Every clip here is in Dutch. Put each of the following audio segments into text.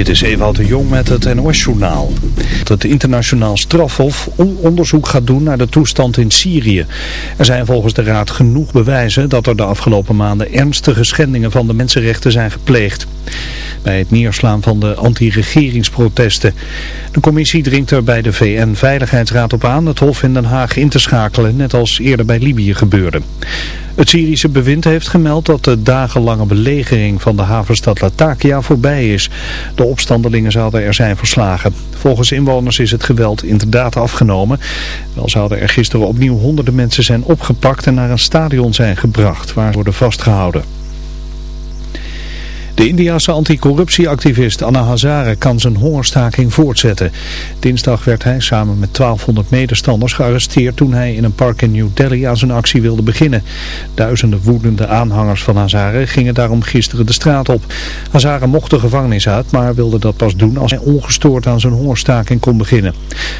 Dit is Ewout de Jong met het NOS-journaal. Het internationaal strafhof onderzoek gaat doen naar de toestand in Syrië. Er zijn volgens de Raad genoeg bewijzen dat er de afgelopen maanden ernstige schendingen van de mensenrechten zijn gepleegd. Bij het neerslaan van de anti-regeringsprotesten. De commissie dringt er bij de VN-veiligheidsraad op aan het hof in Den Haag in te schakelen, net als eerder bij Libië gebeurde. Het Syrische bewind heeft gemeld dat de dagenlange belegering van de havenstad Latakia voorbij is. De opstandelingen zouden er zijn verslagen. Volgens inwoners is het geweld inderdaad afgenomen. Wel zouden er gisteren opnieuw honderden mensen zijn opgepakt en naar een stadion zijn gebracht waar ze worden vastgehouden. De Indiase anticorruptieactivist Anna Hazare kan zijn hongerstaking voortzetten. Dinsdag werd hij samen met 1200 medestanders gearresteerd toen hij in een park in New Delhi aan zijn actie wilde beginnen. Duizenden woedende aanhangers van Hazare gingen daarom gisteren de straat op. Hazare mocht de gevangenis uit, maar wilde dat pas doen als hij ongestoord aan zijn hongerstaking kon beginnen.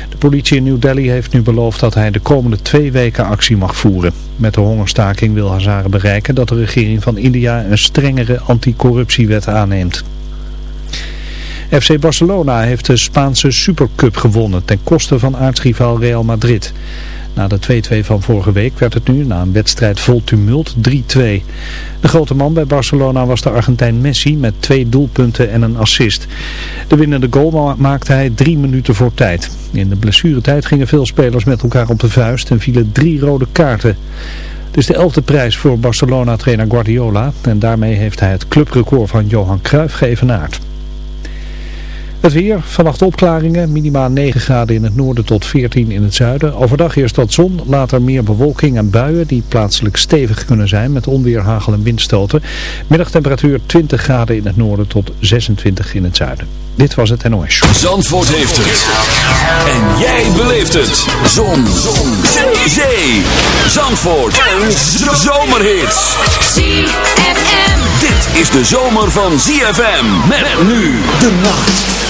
De politie in New Delhi heeft nu beloofd dat hij de komende twee weken actie mag voeren. Met de hongerstaking wil Hazare bereiken dat de regering van India een strengere anticorruptiewet aanneemt. FC Barcelona heeft de Spaanse Supercup gewonnen ten koste van aartsrivaal Real Madrid. Na de 2-2 van vorige week werd het nu, na een wedstrijd vol tumult, 3-2. De grote man bij Barcelona was de Argentijn Messi met twee doelpunten en een assist. De winnende goal maakte hij drie minuten voor tijd. In de blessuretijd gingen veel spelers met elkaar op de vuist en vielen drie rode kaarten. Het is de elfde prijs voor Barcelona-trainer Guardiola en daarmee heeft hij het clubrecord van Johan Cruijff geëvenaard. Het weer, vannacht opklaringen, minimaal 9 graden in het noorden tot 14 in het zuiden. Overdag eerst wat zon, later meer bewolking en buien die plaatselijk stevig kunnen zijn met onweer, hagel en windstoten. Middagtemperatuur 20 graden in het noorden tot 26 in het zuiden. Dit was het NOS Show. Zandvoort heeft het. En jij beleeft het. Zon. zon. Zee. Zee. Zandvoort. En zomerhits. ZFM. Dit is de zomer van ZFM. Met nu de nacht.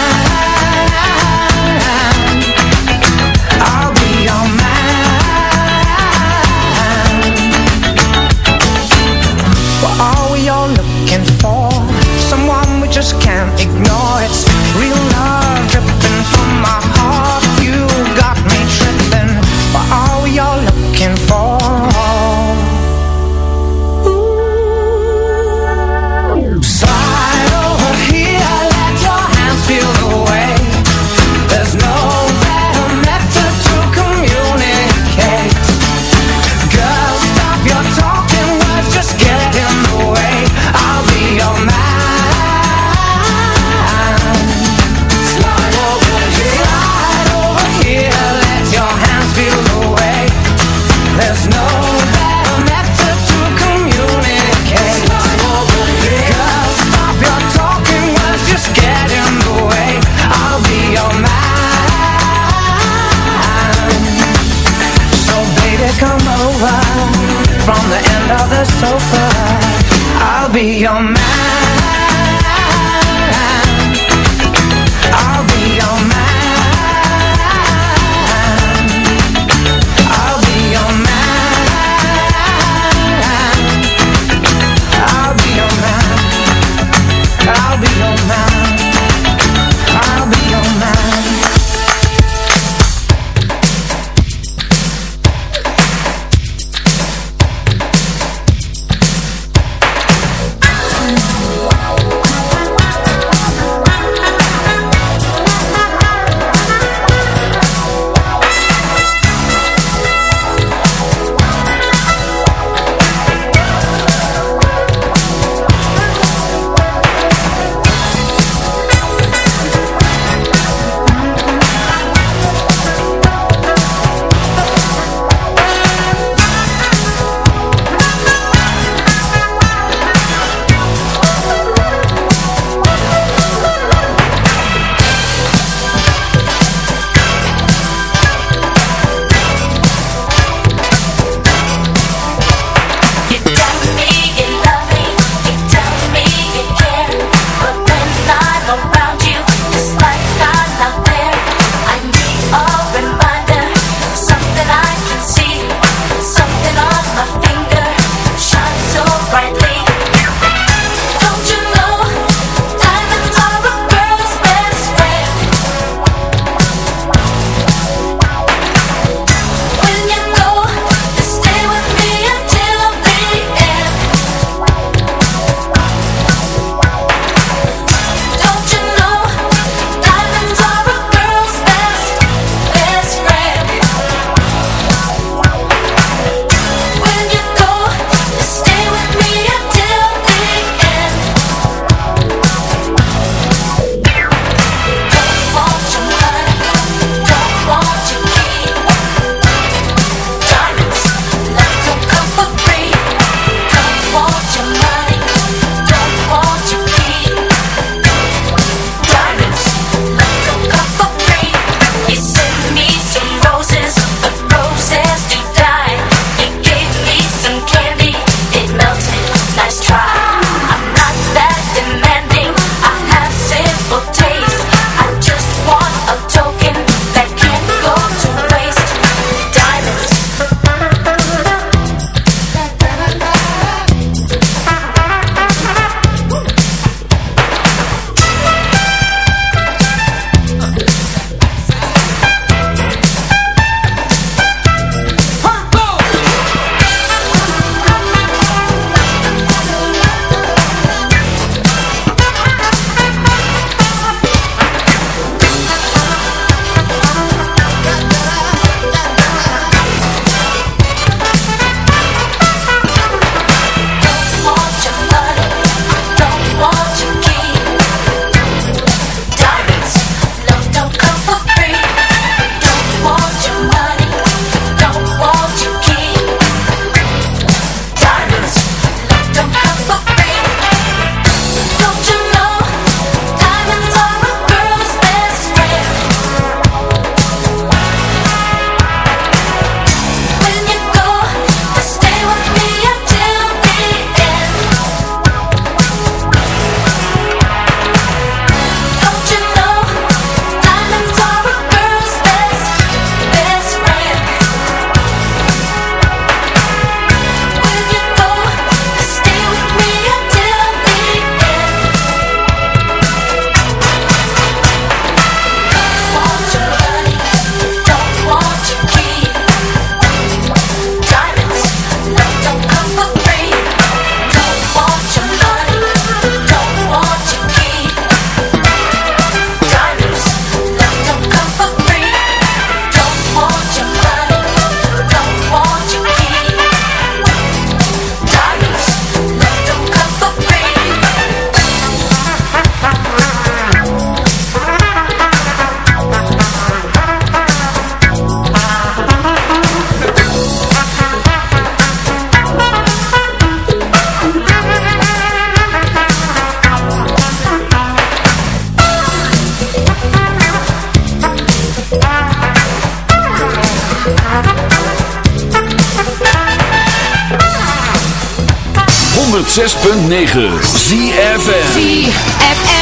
106.9 ZFM ZFM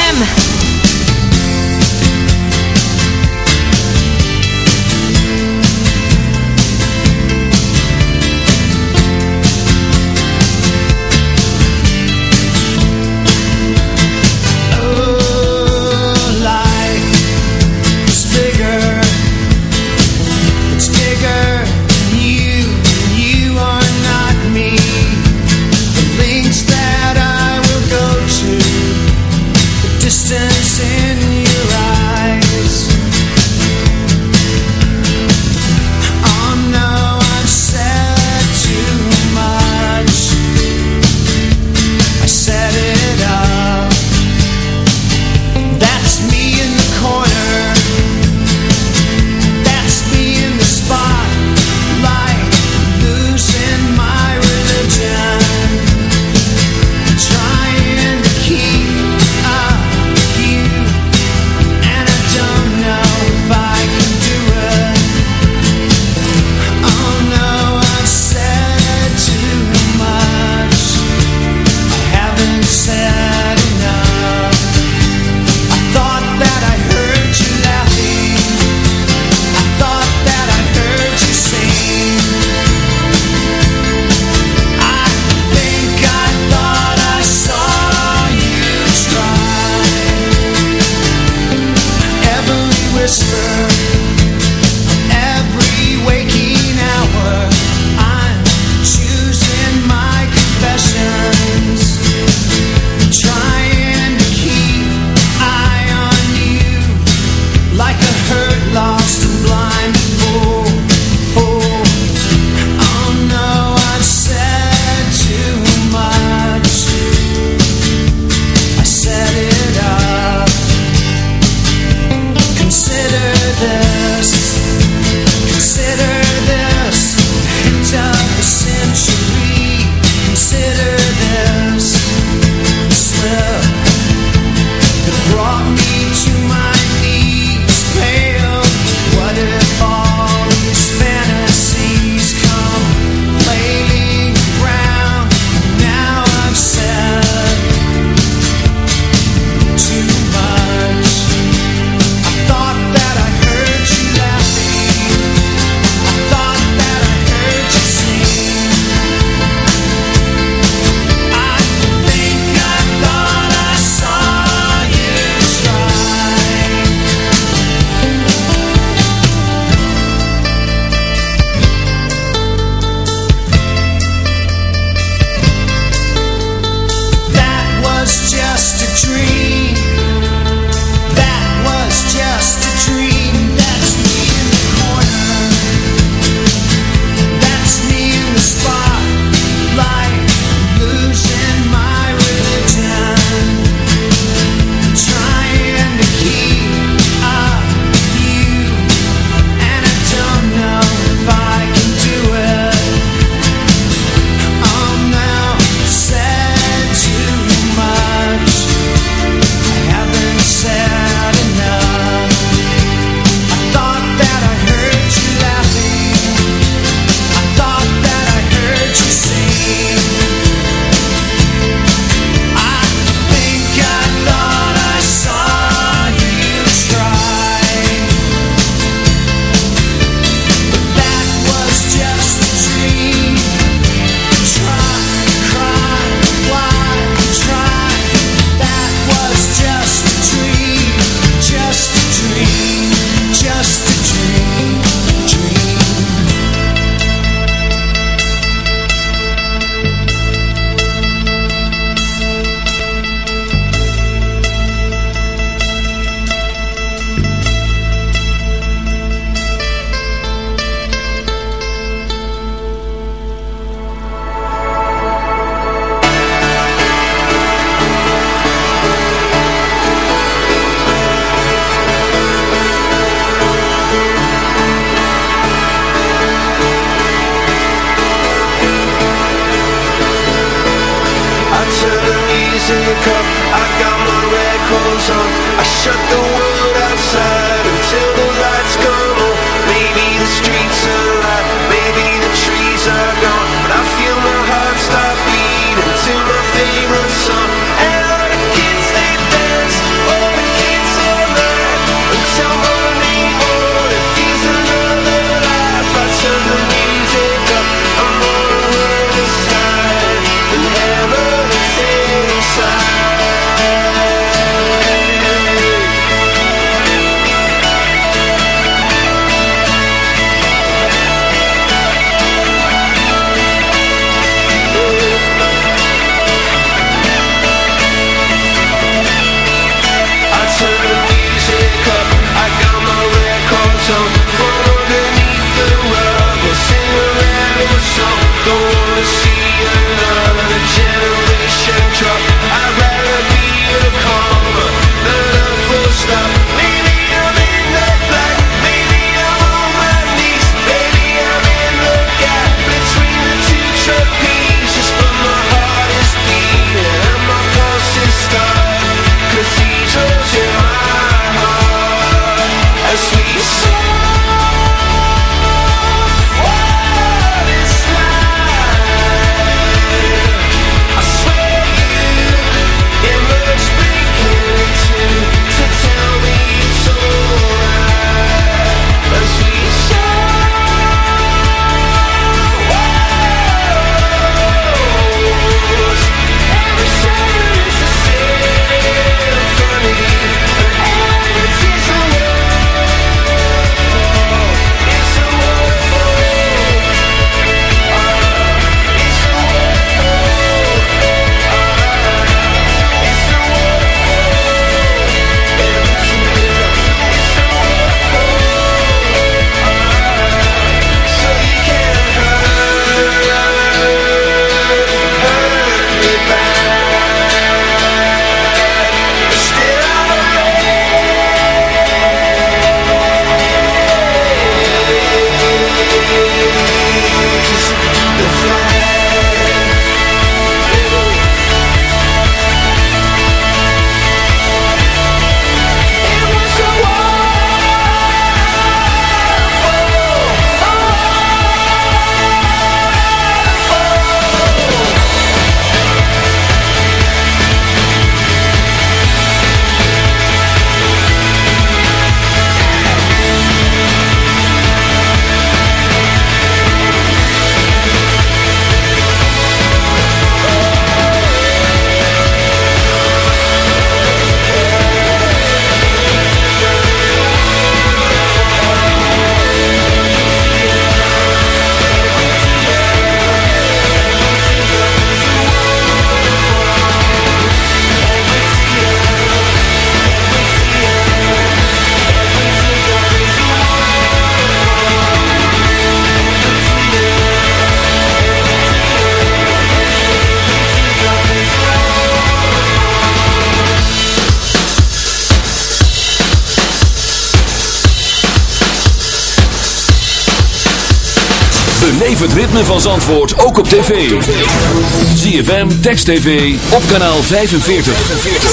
ZFM Text TV op kanaal 45.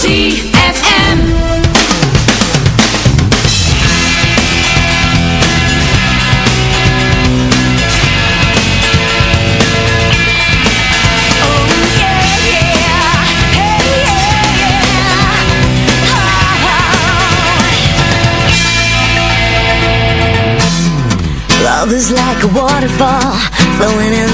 ZFM. Love is like a waterfall flowing in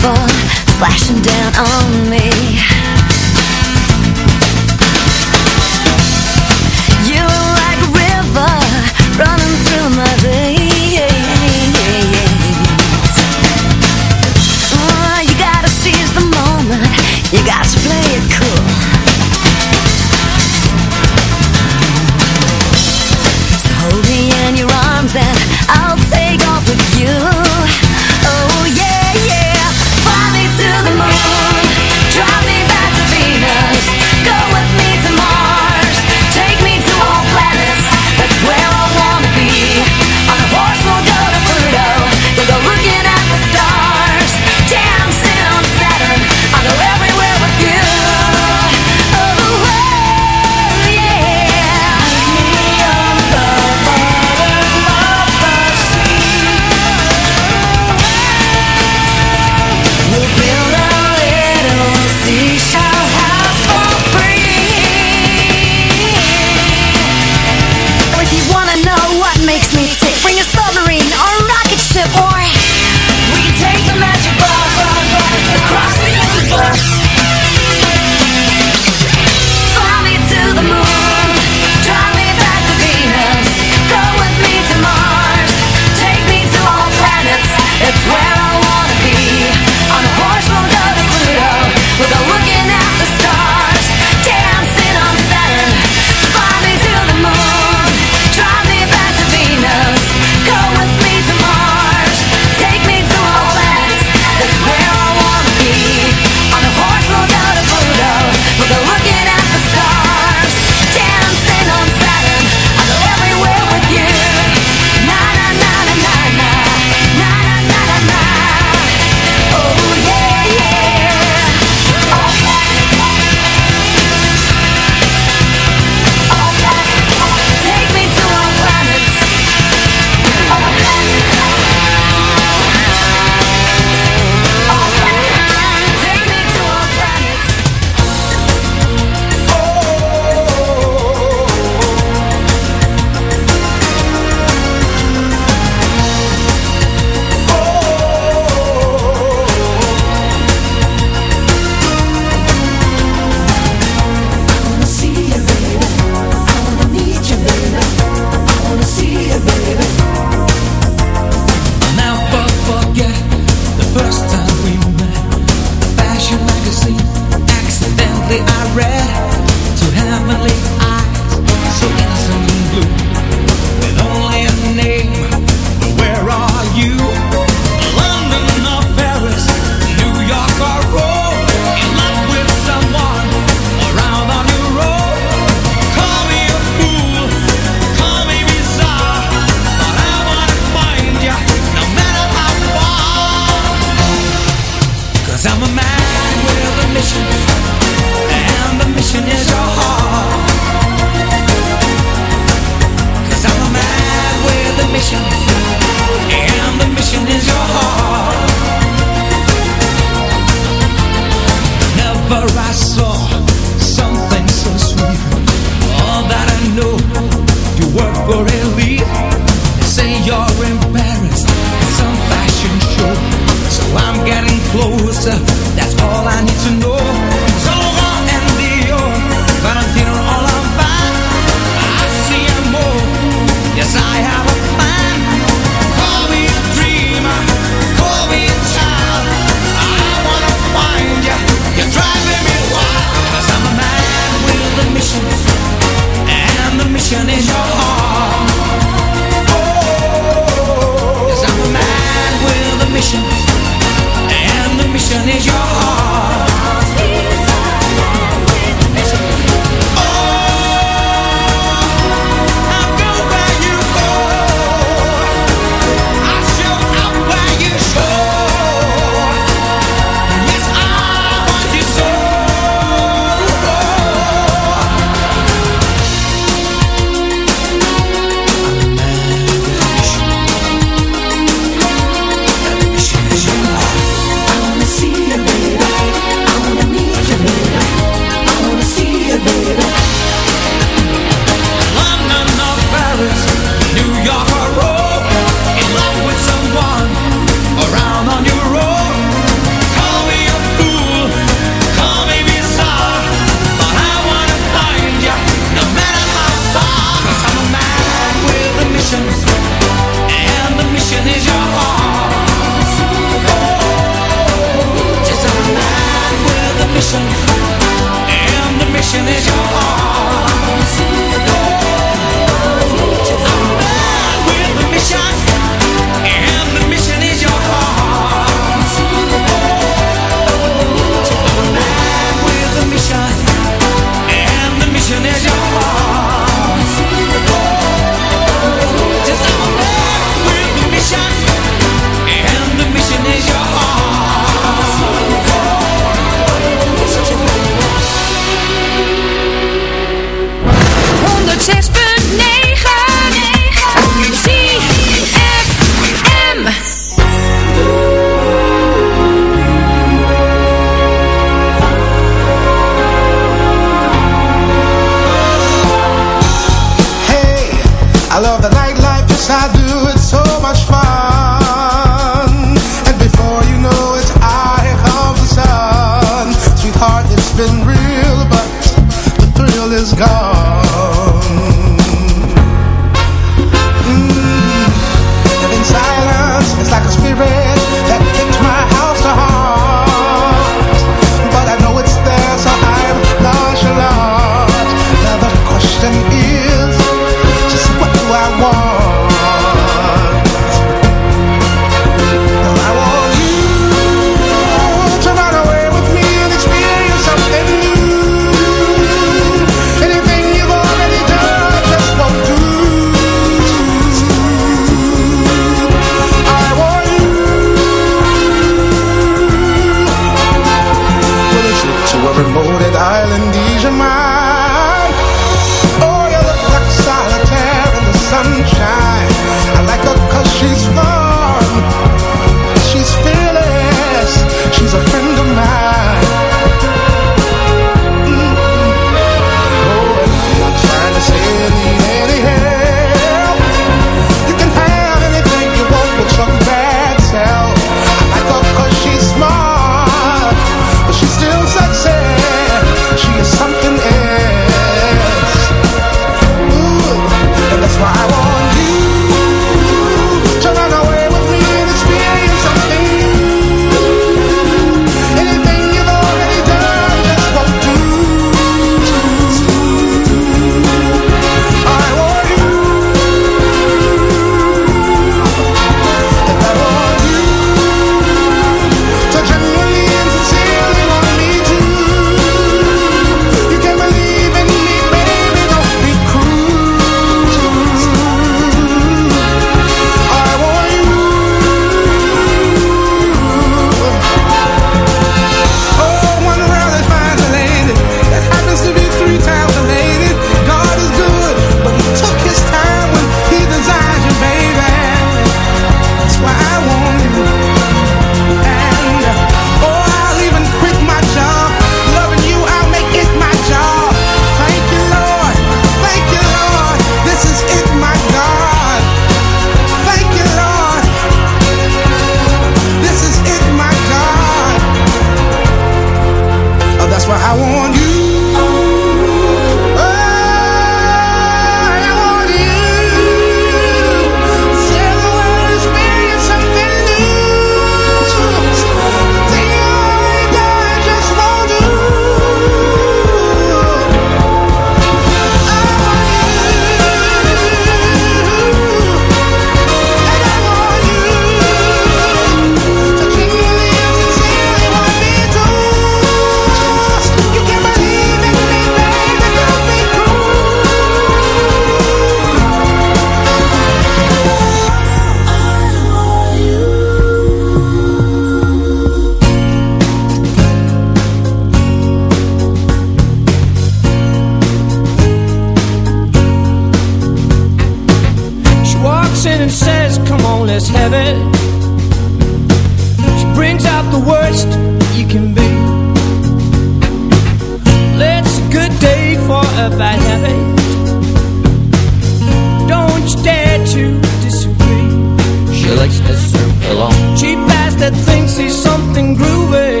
alone. Cheap ass that thinks he's something groovy.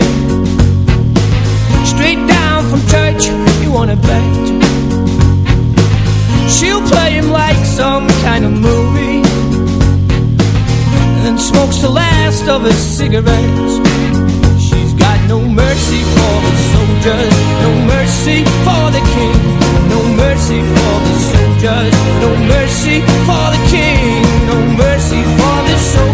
Straight down from church, you wanna bet. She'll play him like some kind of movie. And then smokes the last of his cigarettes. She's got no mercy for the soldiers, no mercy for the king, no mercy for the soldiers, no mercy for the king, no mercy for the soldiers,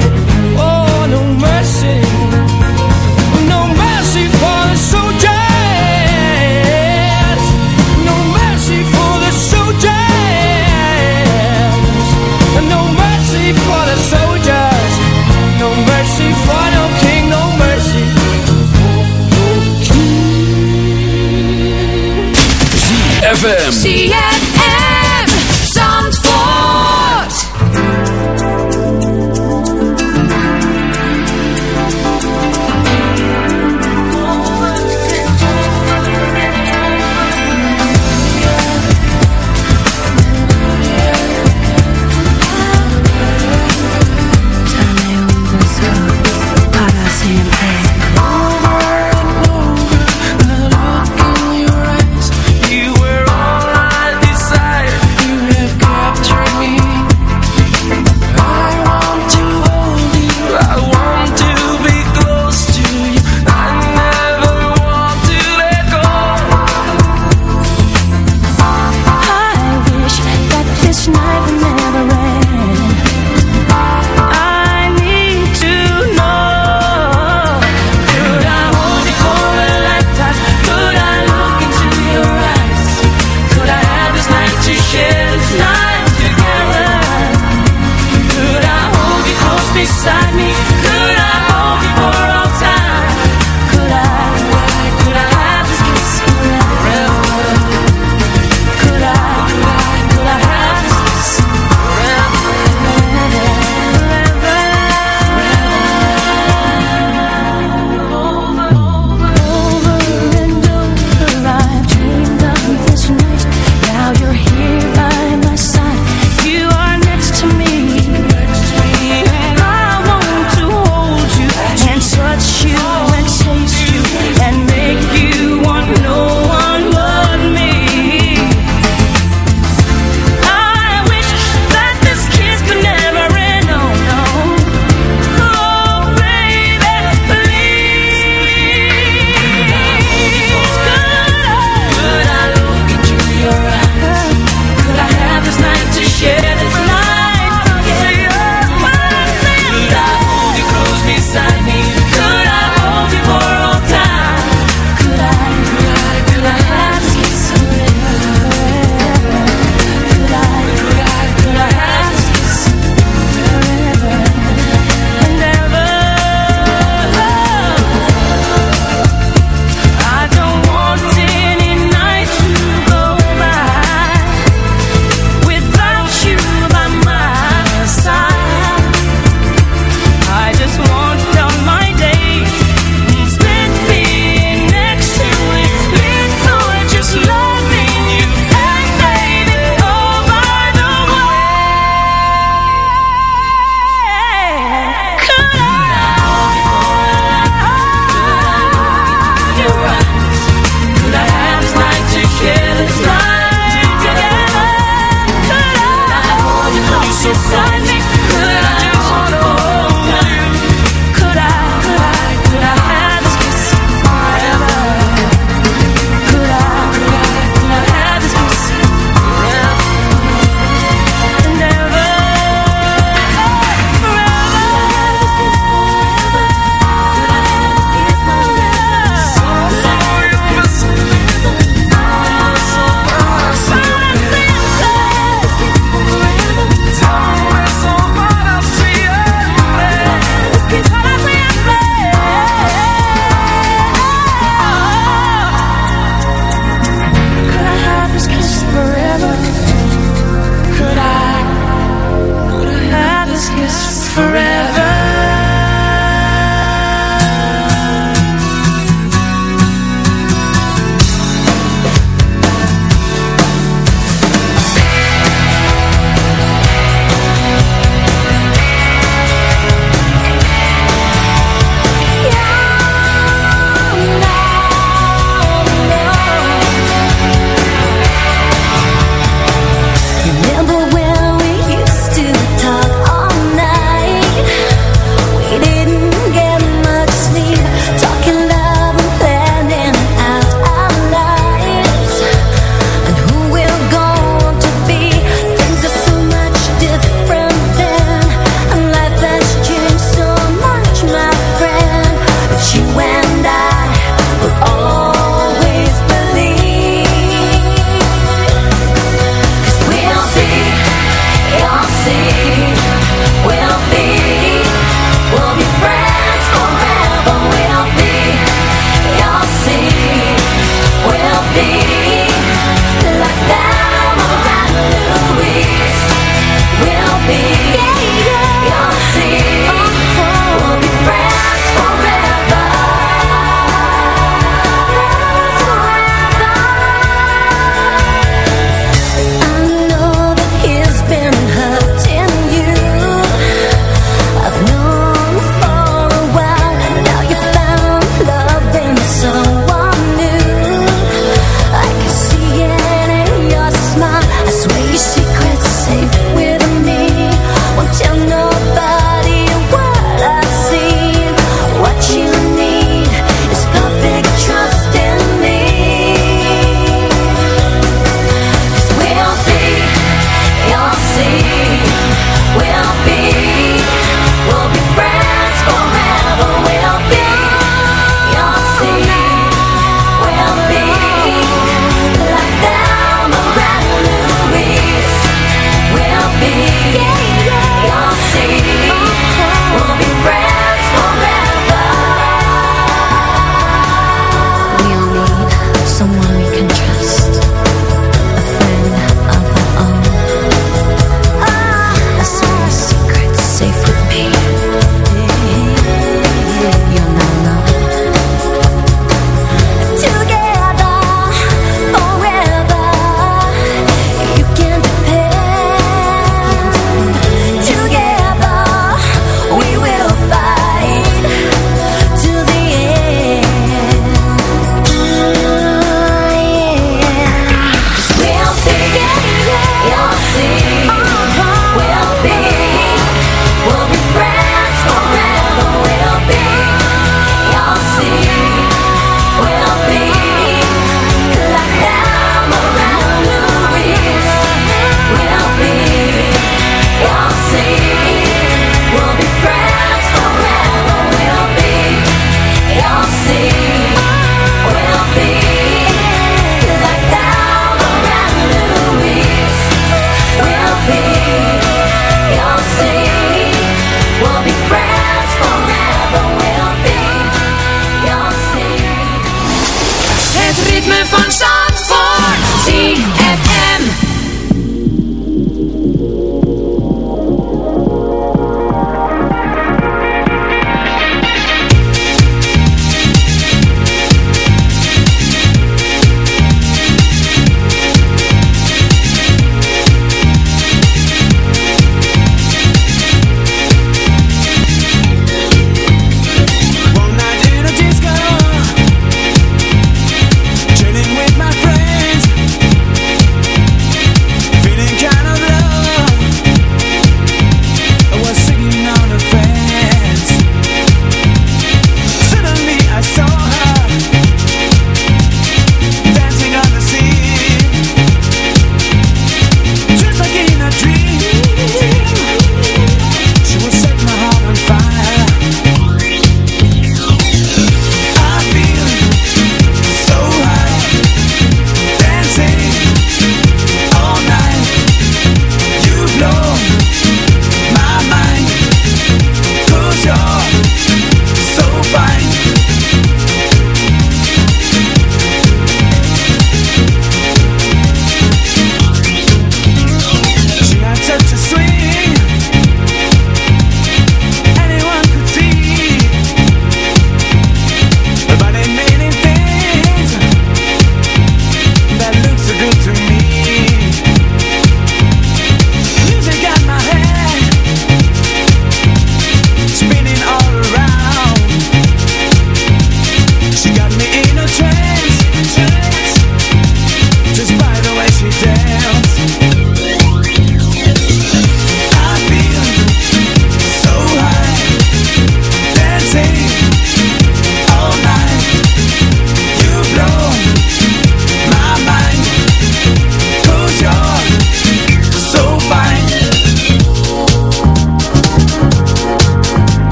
see. ya.